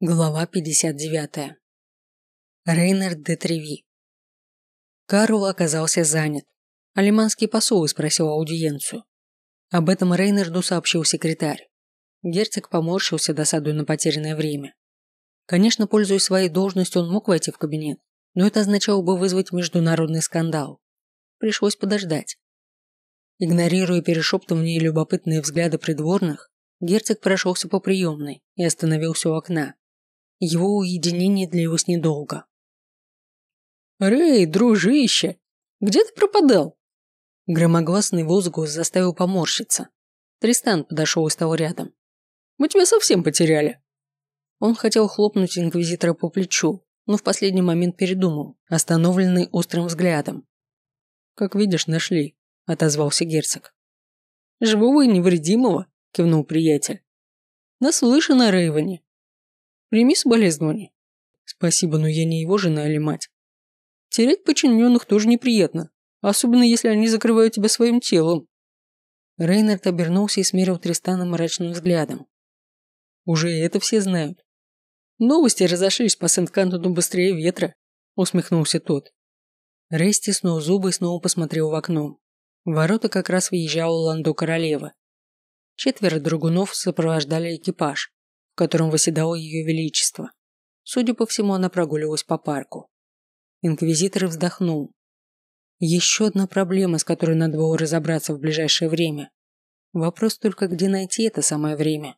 Глава 59. Рейнард де Треви. Карл оказался занят. Алиманский посол спросил аудиенцию. Об этом Рейнарду сообщил секретарь. Герцог поморщился, досадуя на потерянное время. Конечно, пользуясь своей должностью, он мог войти в кабинет, но это означало бы вызвать международный скандал. Пришлось подождать. Игнорируя перешептывание и любопытные взгляды придворных, герцог прошелся по приемной и остановился у окна. Его уединение длилось недолго. «Рэй, дружище, где ты пропадал?» Громогласный возглас заставил поморщиться. Тристан подошел и стал рядом. «Мы тебя совсем потеряли». Он хотел хлопнуть инквизитора по плечу, но в последний момент передумал, остановленный острым взглядом. «Как видишь, нашли», – отозвался герцог. «Живого и невредимого», – кивнул приятель. «Наслышан о Рейване. Прими соболезнования. Спасибо, но я не его жена или мать. Терять подчиненных тоже неприятно, особенно если они закрывают тебя своим телом. Рейнард обернулся и смерил Тристана мрачным взглядом. Уже это все знают. Новости разошлись по Сент-Кантону быстрее ветра, усмехнулся тот. Рей стиснул зубы и снова посмотрел в окно. Ворота как раз въезжала Ландо королева. Четверо драгунов сопровождали экипаж в котором восседало ее величество. Судя по всему, она прогуливалась по парку. Инквизитор вздохнул. Еще одна проблема, с которой надо было разобраться в ближайшее время. Вопрос только, где найти это самое время.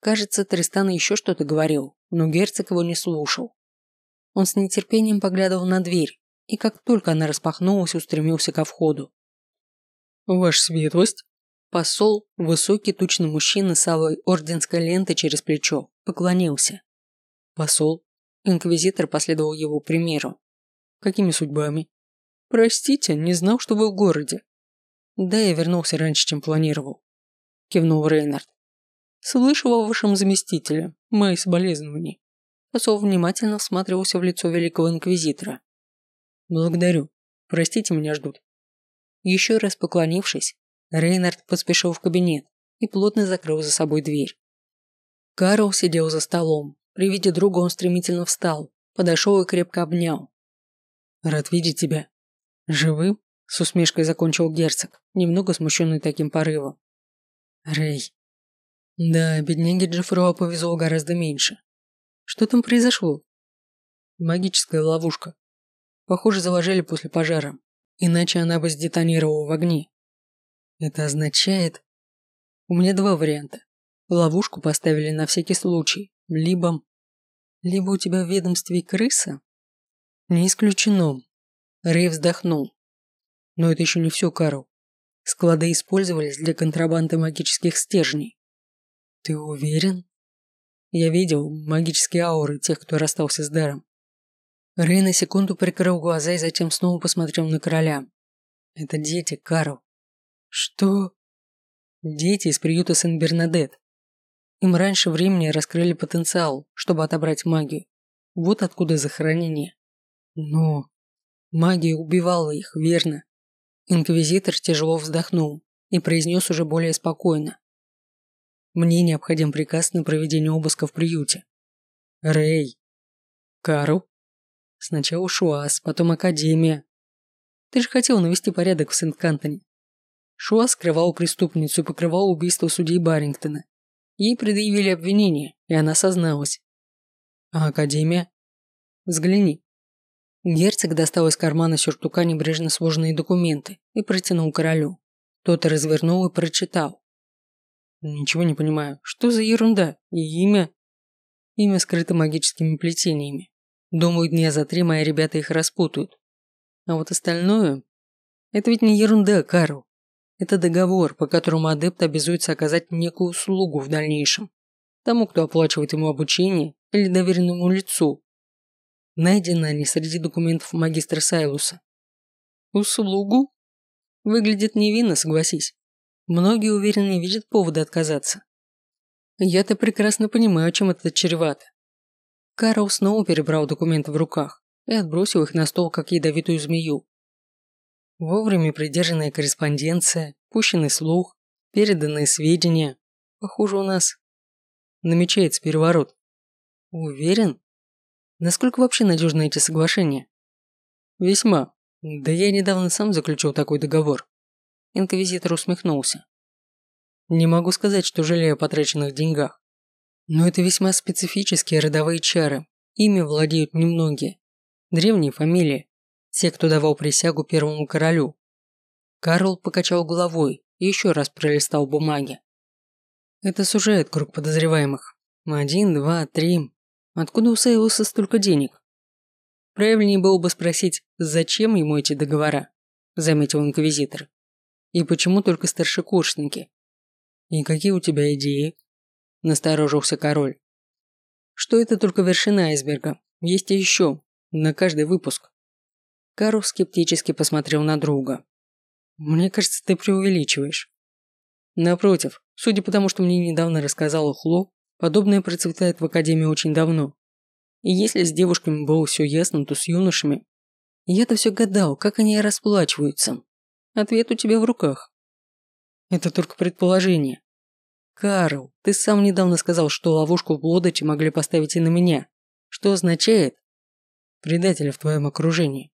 Кажется, Тристан еще что-то говорил, но герцог его не слушал. Он с нетерпением поглядывал на дверь, и как только она распахнулась, устремился ко входу. «Ваша светлость!» Посол, высокий тучный мужчина с алой орденской лентой через плечо, поклонился. Посол, инквизитор последовал его примеру. Какими судьбами? Простите, не знал, что вы в городе. Да, я вернулся раньше, чем планировал. Кивнул Рейнард. Слышал о вашем заместителе. Мои соболезнования. Посол внимательно всматривался в лицо великого инквизитора. Благодарю. Простите, меня ждут. Еще раз поклонившись, Рейнард поспешил в кабинет и плотно закрыл за собой дверь. Карл сидел за столом. При виде друга он стремительно встал, подошел и крепко обнял. «Рад видеть тебя». «Живым?» – с усмешкой закончил герцог, немного смущенный таким порывом. «Рэй». «Да, бедняге Джеффруа повезло гораздо меньше. Что там произошло?» «Магическая ловушка. Похоже, заложили после пожара. Иначе она бы сдетонировала в огне. Это означает... У меня два варианта. Ловушку поставили на всякий случай, либо... Либо у тебя в ведомстве крыса? Не исключено. Рэй вздохнул. Но это еще не все, Карл. Склады использовались для контрабанды магических стержней. Ты уверен? Я видел магические ауры тех, кто расстался с даром. Рэй на секунду прикрыл глаза и затем снова посмотрел на короля. Это дети, Карл. Что? Дети из приюта Сен-Бернадет. Им раньше времени раскрыли потенциал, чтобы отобрать магию. Вот откуда захоронение. Но магия убивала их, верно? Инквизитор тяжело вздохнул и произнес уже более спокойно. Мне необходим приказ на проведение обыска в приюте. Рэй. Карл. Сначала Шуас, потом Академия. Ты же хотел навести порядок в Сент-Кантоне. Шуа скрывал преступницу и покрывал убийство судьи Барингтона. Ей предъявили обвинение, и она созналась. А Академия? Взгляни. Герцог достал из кармана сюртука небрежно сложенные документы и протянул королю. Тот развернул и прочитал. Ничего не понимаю. Что за ерунда? И имя? Имя скрыто магическими плетениями. Думаю, дня за три мои ребята их распутают. А вот остальное... Это ведь не ерунда, Карл. Это договор, по которому адепт обязуется оказать некую услугу в дальнейшем. Тому, кто оплачивает ему обучение или доверенному лицу. Найдены они среди документов магистра Сайлуса. Услугу? Выглядит невинно, согласись. Многие уверенно видят повода отказаться. Я-то прекрасно понимаю, чем это чревато. Карл снова перебрал документы в руках и отбросил их на стол, как ядовитую змею. Вовремя придержанная корреспонденция, пущенный слух, переданные сведения. Похоже, у нас намечается переворот. Уверен? Насколько вообще надежны эти соглашения? Весьма. Да я недавно сам заключил такой договор. Инквизитор усмехнулся. Не могу сказать, что жалею о потраченных деньгах. Но это весьма специфические родовые чары. Ими владеют немногие. Древние фамилии. Те, кто давал присягу первому королю. Карл покачал головой и еще раз пролистал бумаги. Это сужает круг подозреваемых. Один, два, три. Откуда у Сейлуса столько денег? Правильнее было бы спросить, зачем ему эти договора, заметил инквизитор. И почему только старшекурсники? И какие у тебя идеи? Насторожился король. Что это только вершина айсберга. Есть еще. На каждый выпуск. Карл скептически посмотрел на друга. Мне кажется, ты преувеличиваешь. Напротив, судя по тому, что мне недавно рассказала Хло, подобное процветает в Академии очень давно. И если с девушками было все ясно, то с юношами... Я-то все гадал, как они расплачиваются. Ответ у тебя в руках. Это только предположение. Карл, ты сам недавно сказал, что ловушку в Блодоче могли поставить и на меня. Что означает? Предателя в твоем окружении.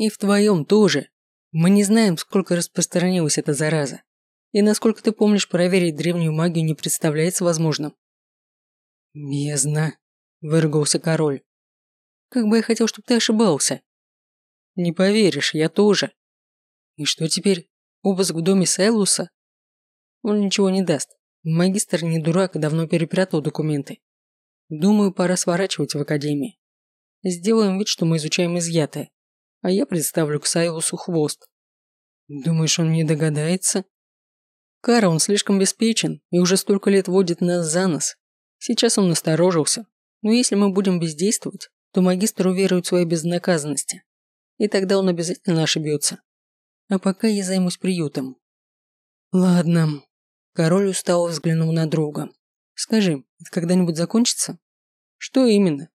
И в твоем тоже. Мы не знаем, сколько распространилась эта зараза. И насколько ты помнишь, проверить древнюю магию не представляется возможным. Бездна, выругался король. Как бы я хотел, чтобы ты ошибался. Не поверишь, я тоже. И что теперь? Обыск в доме Сайлуса? Он ничего не даст. Магистр не дурак и давно перепрятал документы. Думаю, пора сворачивать в академии. Сделаем вид, что мы изучаем изъятое а я представлю к Сайлусу хвост. Думаешь, он не догадается? Кара, он слишком беспечен и уже столько лет водит нас за нос. Сейчас он насторожился. Но если мы будем бездействовать, то магистр уверует в своей безнаказанности. И тогда он обязательно ошибется. А пока я займусь приютом. Ладно. Король устало взглянул на друга. Скажи, это когда-нибудь закончится? Что именно?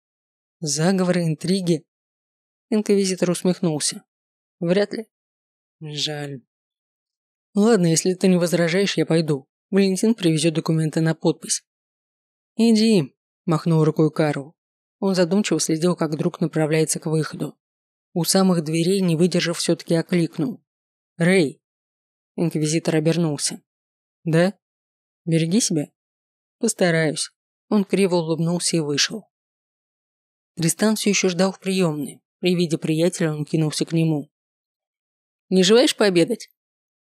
Заговоры, интриги, Инквизитор усмехнулся. Вряд ли. Жаль. Ладно, если ты не возражаешь, я пойду. Валентин привезет документы на подпись. Иди, махнул рукой Карл. Он задумчиво следил, как друг направляется к выходу. У самых дверей, не выдержав, все-таки окликнул. «Рэй!» Инквизитор обернулся. «Да? Береги себя?» «Постараюсь». Он криво улыбнулся и вышел. Тристан все еще ждал в приемной. При виде приятеля он кинулся к нему. «Не желаешь пообедать?»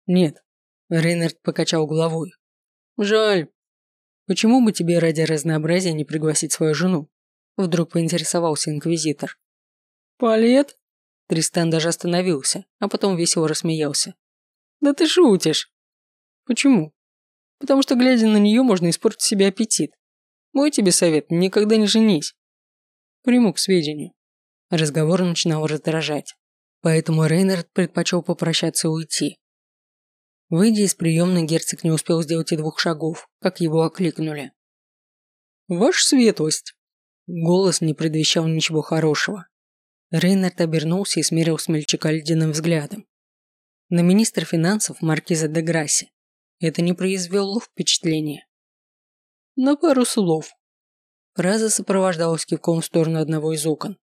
«Нет», – Рейнард покачал головой. «Жаль. Почему бы тебе ради разнообразия не пригласить свою жену?» Вдруг поинтересовался инквизитор. «Палет?» Тристан даже остановился, а потом весело рассмеялся. «Да ты шутишь!» «Почему?» «Потому что, глядя на нее, можно испортить себе аппетит. Мой тебе совет – никогда не женись». «Приму к сведению». Разговор начинал раздражать, поэтому Рейнард предпочел попрощаться и уйти. Выйдя из приемной, герцог не успел сделать и двух шагов, как его окликнули. «Ваша светлость!» Голос не предвещал ничего хорошего. Рейнард обернулся и смерил смельчака ледяным взглядом. На министра финансов Маркиза де Грасси это не произвело впечатления. «На пару слов». Фраза сопровождалась кивком в сторону одного из окон.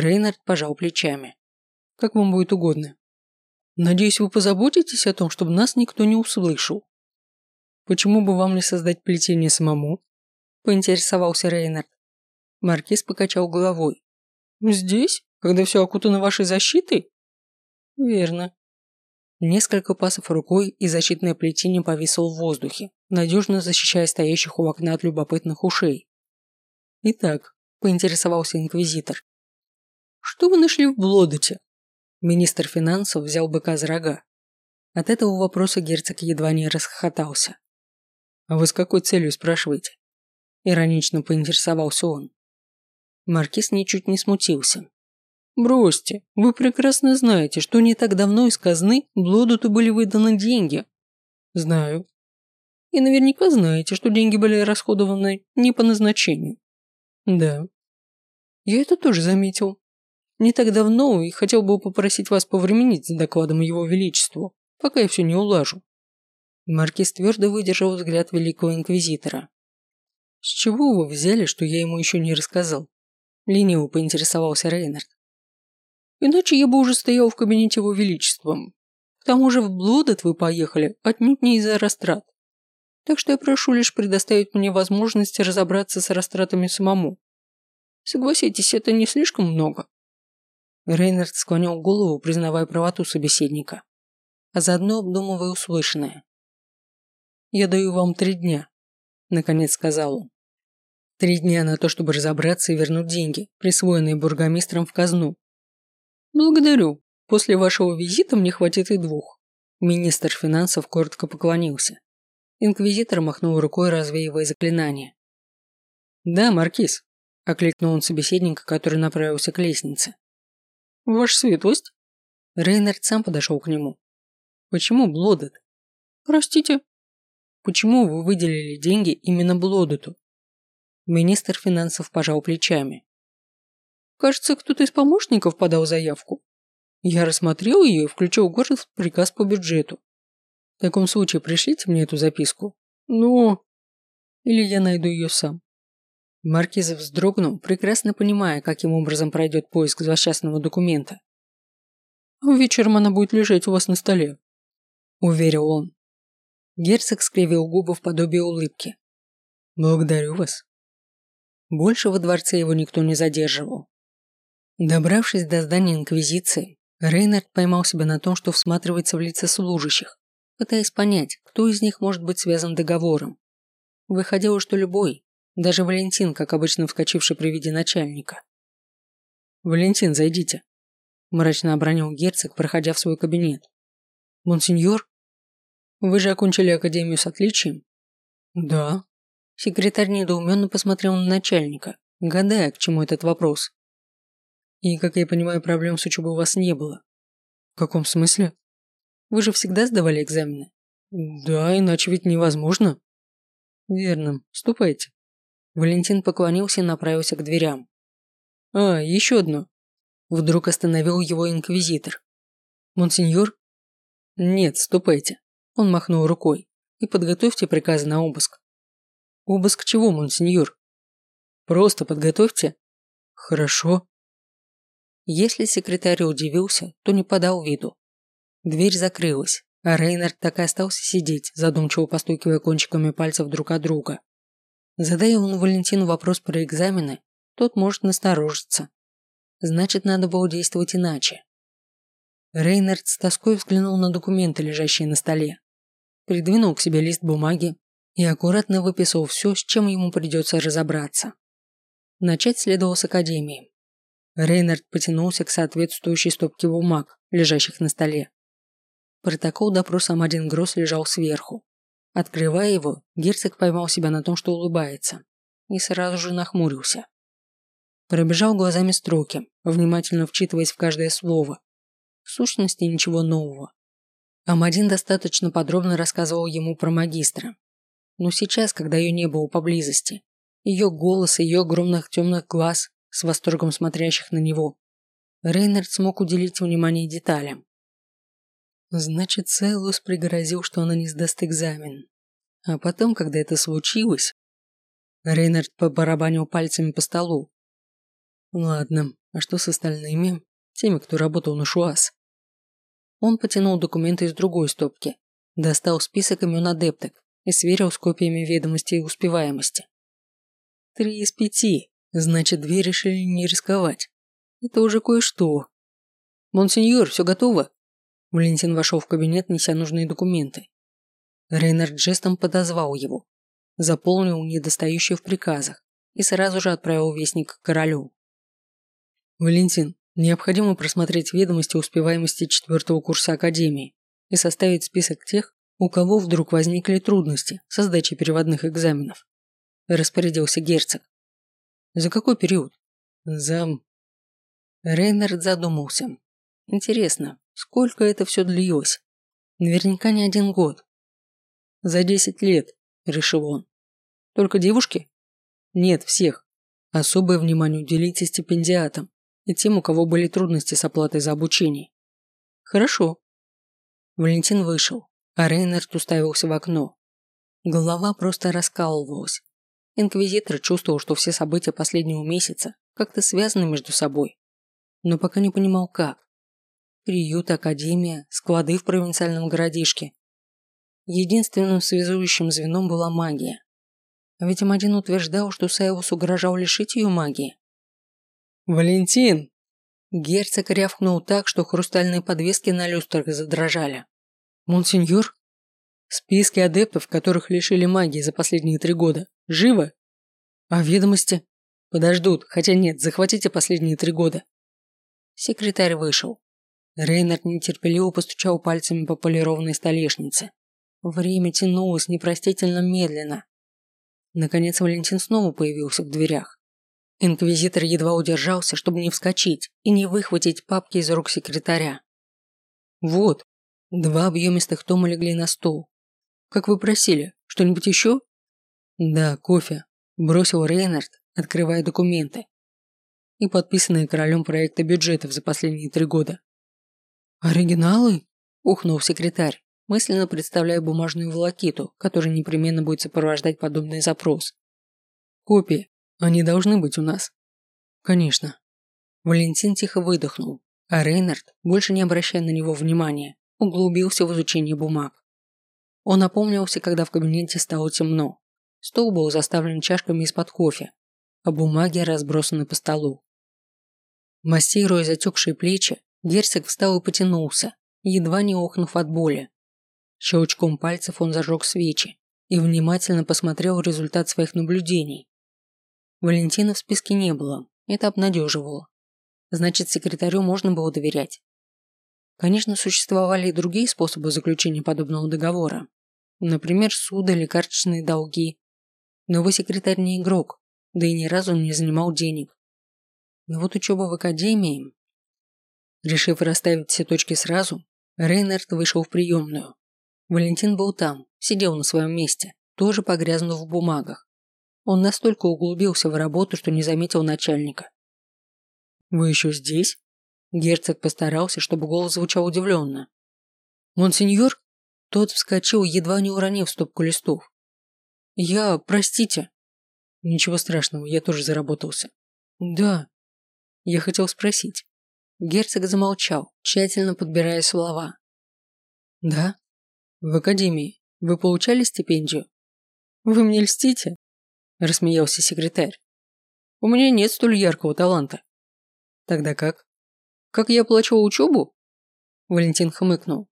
Рейнард пожал плечами. «Как вам будет угодно. Надеюсь, вы позаботитесь о том, чтобы нас никто не услышал. Почему бы вам не создать плетение самому?» Поинтересовался Рейнард. Маркиз покачал головой. «Здесь? Когда все окутано вашей защитой?» «Верно». Несколько пасов рукой, и защитное плетение повисло в воздухе, надежно защищая стоящих у окна от любопытных ушей. «Итак», – поинтересовался инквизитор, что вы нашли в Блодоте? Министр финансов взял быка за рога. От этого вопроса герцог едва не расхохотался. «А вы с какой целью спрашиваете?» Иронично поинтересовался он. Маркиз ничуть не смутился. «Бросьте, вы прекрасно знаете, что не так давно из казны Блодуту были выданы деньги». «Знаю». «И наверняка знаете, что деньги были расходованы не по назначению». «Да». «Я это тоже заметил. Не так давно и хотел бы попросить вас повременить с докладом Его Величеству, пока я все не улажу». Маркиз твердо выдержал взгляд Великого Инквизитора. С чего вы взяли, что я ему еще не рассказал? Лениво поинтересовался Рейнард. Иначе я бы уже стоял в кабинете его величеством. К тому же в Блодот вы поехали отнюдь не из-за растрат. Так что я прошу лишь предоставить мне возможность разобраться с растратами самому. Согласитесь, это не слишком много. Рейнард склонил голову, признавая правоту собеседника, а заодно обдумывая услышанное. «Я даю вам три дня», – наконец сказал он. «Три дня на то, чтобы разобраться и вернуть деньги, присвоенные бургомистром в казну. Благодарю. После вашего визита мне хватит и двух». Министр финансов коротко поклонился. Инквизитор махнул рукой, развеивая заклинание. «Да, Маркиз», – окликнул он собеседника, который направился к лестнице. «Ваша светлость?» Рейнард сам подошел к нему. «Почему Блодет?» «Простите?» «Почему вы выделили деньги именно Блодету?» Министр финансов пожал плечами. «Кажется, кто-то из помощников подал заявку. Я рассмотрел ее и включил город в приказ по бюджету. В таком случае пришлите мне эту записку. Ну, или я найду ее сам. Маркиз вздрогнул, прекрасно понимая, каким образом пройдет поиск злосчастного документа. «Вечером она будет лежать у вас на столе», – уверил он. Герцог скривил губы в подобие улыбки. «Благодарю вас». Больше во дворце его никто не задерживал. Добравшись до здания Инквизиции, Рейнард поймал себя на том, что всматривается в лица служащих, пытаясь понять, кто из них может быть связан договором. Выходило, что любой, даже Валентин, как обычно вскочивший при виде начальника. «Валентин, зайдите», – мрачно обронил герцог, проходя в свой кабинет. «Монсеньор? Вы же окончили академию с отличием?» «Да». Секретарь недоуменно посмотрел на начальника, гадая, к чему этот вопрос. «И, как я понимаю, проблем с учебой у вас не было?» «В каком смысле?» Вы же всегда сдавали экзамены? Да, иначе ведь невозможно. Верно. Ступайте. Валентин поклонился и направился к дверям. А, еще одно. Вдруг остановил его инквизитор. Монсеньор? Нет, ступайте. Он махнул рукой. И подготовьте приказы на обыск. Обыск чего, монсеньор? Просто подготовьте. Хорошо. Если секретарь удивился, то не подал виду. Дверь закрылась, а Рейнард так и остался сидеть, задумчиво постукивая кончиками пальцев друг от друга. Задая он Валентину вопрос про экзамены, тот может насторожиться. Значит, надо было действовать иначе. Рейнард с тоской взглянул на документы, лежащие на столе. Придвинул к себе лист бумаги и аккуратно выписал все, с чем ему придется разобраться. Начать следовало с академии. Рейнард потянулся к соответствующей стопке бумаг, лежащих на столе. Протокол допроса Амадин Гросс лежал сверху. Открывая его, герцог поймал себя на том, что улыбается. И сразу же нахмурился. Пробежал глазами строки, внимательно вчитываясь в каждое слово. В сущности, ничего нового. Амадин достаточно подробно рассказывал ему про магистра. Но сейчас, когда ее не было поблизости, ее голос и ее огромных темных глаз, с восторгом смотрящих на него, Рейнард смог уделить внимание деталям. Значит, Селус пригрозил, что она не сдаст экзамен. А потом, когда это случилось... Рейнард побарабанил пальцами по столу. Ладно, а что с остальными? Теми, кто работал на ШУАС. Он потянул документы из другой стопки, достал список имен адепток и сверил с копиями ведомостей и успеваемости. Три из пяти, значит, две решили не рисковать. Это уже кое-что. Монсеньор, все готово? Валентин вошел в кабинет, неся нужные документы. Рейнард жестом подозвал его, заполнил недостающие в приказах и сразу же отправил вестник к королю. «Валентин, необходимо просмотреть ведомости успеваемости четвертого курса Академии и составить список тех, у кого вдруг возникли трудности со сдачей переводных экзаменов», распорядился герцог. «За какой период?» «За...» Рейнард задумался. «Интересно, Сколько это все длилось? Наверняка не один год. За десять лет, решил он. Только девушки? Нет, всех. Особое внимание уделите стипендиатам и тем, у кого были трудности с оплатой за обучение. Хорошо. Валентин вышел, а Рейнард уставился в окно. Голова просто раскалывалась. Инквизитор чувствовал, что все события последнего месяца как-то связаны между собой, но пока не понимал как. Приют, академия, склады в провинциальном городишке. Единственным связующим звеном была магия. Ведь Амадин утверждал, что Сайлус угрожал лишить ее магии. «Валентин!» Герцог рявкнул так, что хрустальные подвески на люстрах задрожали. «Монсеньор?» «Списки адептов, которых лишили магии за последние три года. Живо?» «А ведомости?» «Подождут, хотя нет, захватите последние три года». Секретарь вышел. Рейнард нетерпеливо постучал пальцами по полированной столешнице. Время тянулось непростительно медленно. Наконец Валентин снова появился в дверях. Инквизитор едва удержался, чтобы не вскочить и не выхватить папки из рук секретаря. «Вот, два объемистых тома легли на стол. Как вы просили, что-нибудь еще?» «Да, кофе», – бросил Рейнард, открывая документы. И подписанные королем проекты бюджетов за последние три года. «Оригиналы?» – ухнул секретарь, мысленно представляя бумажную волокиту, которая непременно будет сопровождать подобный запрос. «Копии. Они должны быть у нас». «Конечно». Валентин тихо выдохнул, а Рейнард, больше не обращая на него внимания, углубился в изучение бумаг. Он опомнился, когда в кабинете стало темно. Стол был заставлен чашками из-под кофе, а бумаги разбросаны по столу. Массируя затекшие плечи, герцог встал и потянулся, едва не охнув от боли. Щелчком пальцев он зажег свечи и внимательно посмотрел результат своих наблюдений. Валентина в списке не было, это обнадеживало. Значит, секретарю можно было доверять. Конечно, существовали и другие способы заключения подобного договора. Например, суд или карточные долги. Но его секретарь не игрок, да и ни разу не занимал денег. Но вот учеба в академии... Решив расставить все точки сразу, Рейнард вышел в приемную. Валентин был там, сидел на своем месте, тоже погрязнув в бумагах. Он настолько углубился в работу, что не заметил начальника. «Вы еще здесь?» Герцог постарался, чтобы голос звучал удивленно. «Монсеньор?» Тот вскочил, едва не уронив стопку листов. «Я, простите». «Ничего страшного, я тоже заработался». «Да». Я хотел спросить. Герцог замолчал, тщательно подбирая слова. «Да? В академии. Вы получали стипендию?» «Вы мне льстите?» – рассмеялся секретарь. «У меня нет столь яркого таланта». «Тогда как?» «Как я оплачивал учебу?» Валентин хмыкнул.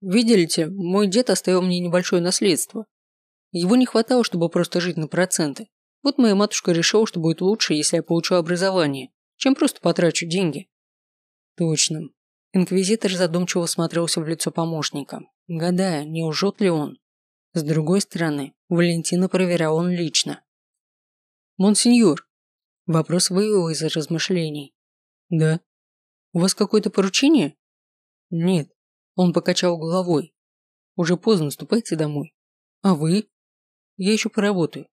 Видите, мой дед оставил мне небольшое наследство. Его не хватало, чтобы просто жить на проценты. Вот моя матушка решила, что будет лучше, если я получу образование, чем просто потрачу деньги. Точно. Инквизитор задумчиво смотрелся в лицо помощника, гадая, не лжет ли он. С другой стороны, Валентина проверял он лично. «Монсеньор!» Вопрос вывел из размышлений. «Да». «У вас какое-то поручение?» «Нет. Он покачал головой. «Уже поздно, ступайте домой». «А вы?» «Я еще поработаю».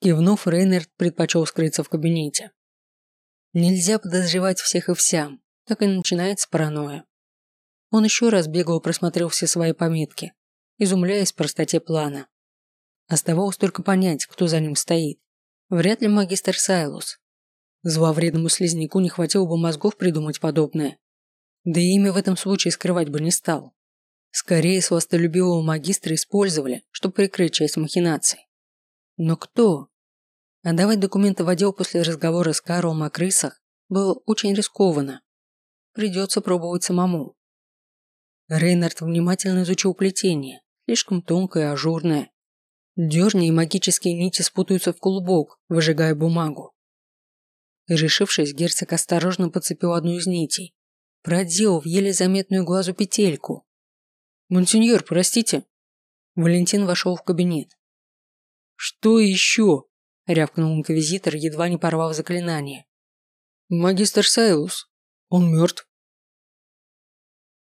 Кивнув, Рейнерд предпочел скрыться в кабинете. Нельзя подозревать всех и вся, так и начинается паранойя. Он еще раз бегло просмотрел все свои пометки, изумляясь простоте плана. Оставалось только понять, кто за ним стоит. Вряд ли магистр Сайлус. Зловредному слизняку не хватило бы мозгов придумать подобное. Да и имя в этом случае скрывать бы не стал. Скорее, сластолюбивого магистра использовали, чтобы прикрыть часть махинаций. Но кто? Отдавать документы в отдел после разговора с Карлом о крысах было очень рискованно. Придется пробовать самому. Рейнард внимательно изучил плетение, слишком тонкое и ажурное. Дерни и магические нити спутаются в клубок, выжигая бумагу. Решившись, герцог осторожно подцепил одну из нитей продел в еле заметную глазу петельку. «Монсеньор, простите». Валентин вошел в кабинет. «Что еще?» – рявкнул инквизитор, едва не порвав заклинание. «Магистр Сайлус. Он мертв».